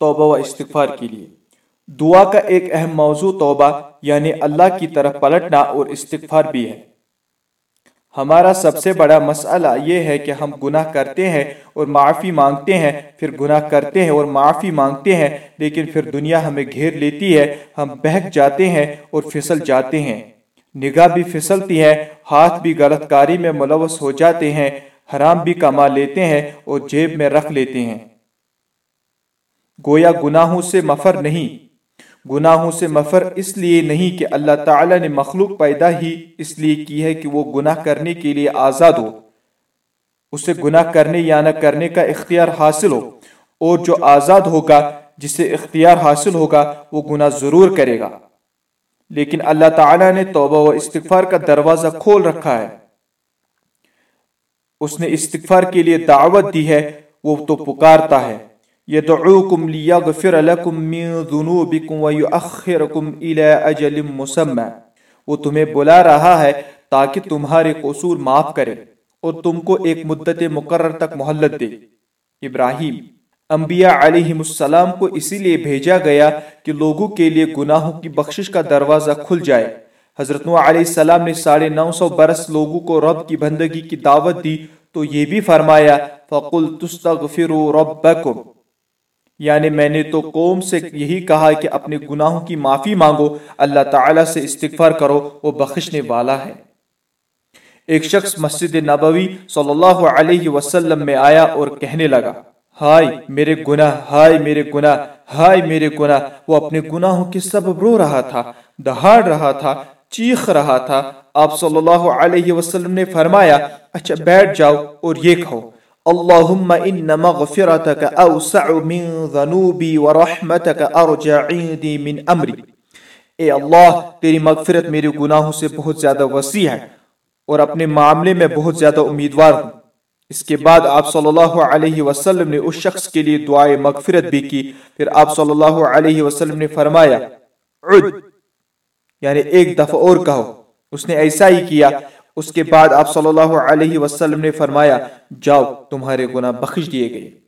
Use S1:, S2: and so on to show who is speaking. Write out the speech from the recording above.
S1: توبہ و استغفار کے لیے۔ دعا کا ایک اہم موضوع توبہ یعنی اللہ کی طرف پلٹنا اور استغفار بھی ہے۔ ہمارا سب سے بڑا مسئلہ یہ ہے کہ ہم گناہ کرتے ہیں اور معافی مانگتے ہیں، پھر گناہ کرتے ہیں اور معافی مانگتے ہیں، لیکن پھر دنیا ہمیں گھیر لیتی ہے، ہم بہک جاتے ہیں اور پھسل جاتے ہیں۔ نگاہ بھی پھسلتی ہے، ہاتھ بھی غلط کاری میں ملوث ہو جاتے ہیں، حرام بھی کما لیتے ہیں اور جیب میں رکھ لیتے ہیں۔ گویا گناہوں سے مفر نہیں۔ گناہوں سے مفر اس لیے نہیں کہ اللہ تعالی نے مخلوق پیدا ہی اس لیے کی ہے کہ وہ گناہ کرنے کے لیے آزاد ہو۔ اسے گناہ کرنے یا نہ کرنے کا اختیار حاصل ہو۔ اور جو آزاد ہوگا، جسے اختیار حاصل ہوگا، وہ گناہ ضرور کرے گا۔ لیکن اللہ تعالی نے توبہ و استغفار کا دروازہ کھول رکھا ہے۔ اس نے استغفار کے لیے دعوت دی ہے، وہ تو پکارتا ہے۔ يدعوكم ليغفر لكم من ذنوبكم ويؤخركم الى اجل مسمى۔ وہ تمہیں بلا رہا ہے تاکہ تمہارے قصور معاف کرے اور تم کو ایک مدت مقرر تک محلت دے۔ ابراہیم، انبیاء علیہ السلام کو اسی لیے بھیجا گیا کہ لوگوں کے لیے گناہوں کی بخشش کا دروازہ کھل جائے۔ حضرت نوح علیہ السلام نے ساڑھے نو سو برس لوگوں کو رب کی بندگی کی دعوت دی تو یہ بھی فرمایا فَقُلْ تُسْتَغْفِرُوا رَبَّكُمْ۔ یعنی میں نے تو قوم سے یہی کہا کہ اپنے گناہوں کی معافی مانگو، اللہ تعالیٰ سے استغفار کرو، وہ بخشنے والا ہے۔ ایک شخص مسجد نبوی صلی اللہ علیہ وسلم میں آیا اور کہنے لگا، ہائے میرے گناہ، ہائے میرے گناہ، ہائے میرے گناہ۔ وہ اپنے گناہوں کے سبب رو رہا تھا، دہاڑ رہا تھا، چیخ رہا تھا۔ آپ صلی اللہ علیہ وسلم نے فرمایا اچھا بیٹھ جاؤ اور یہ کہو اللهم ان مغفرتك اوسع من ذنوبي ورحمتك ارجع عندي من امري اے اللہ، تیری مغفرت میرے گناہوں سے بہت زیادہ وسیع ہے اور اپنے معاملے میں بہت زیادہ امیدوار ہوں۔ اس کے بعد آپ صلی اللہ علیہ وسلم نے اس شخص کے لیے دعائے مغفرت بھی کی۔ پھر آپ صلی اللہ علیہ وسلم نے فرمایا، عد یعنی ایک دفعہ اور کہو۔ اس نے ایسا ہی کیا اس کے بعد آپ صلی اللہ علیہ وسلم نے فرمایا، جاؤ، تمہارے گناہ بخش دیے گئے۔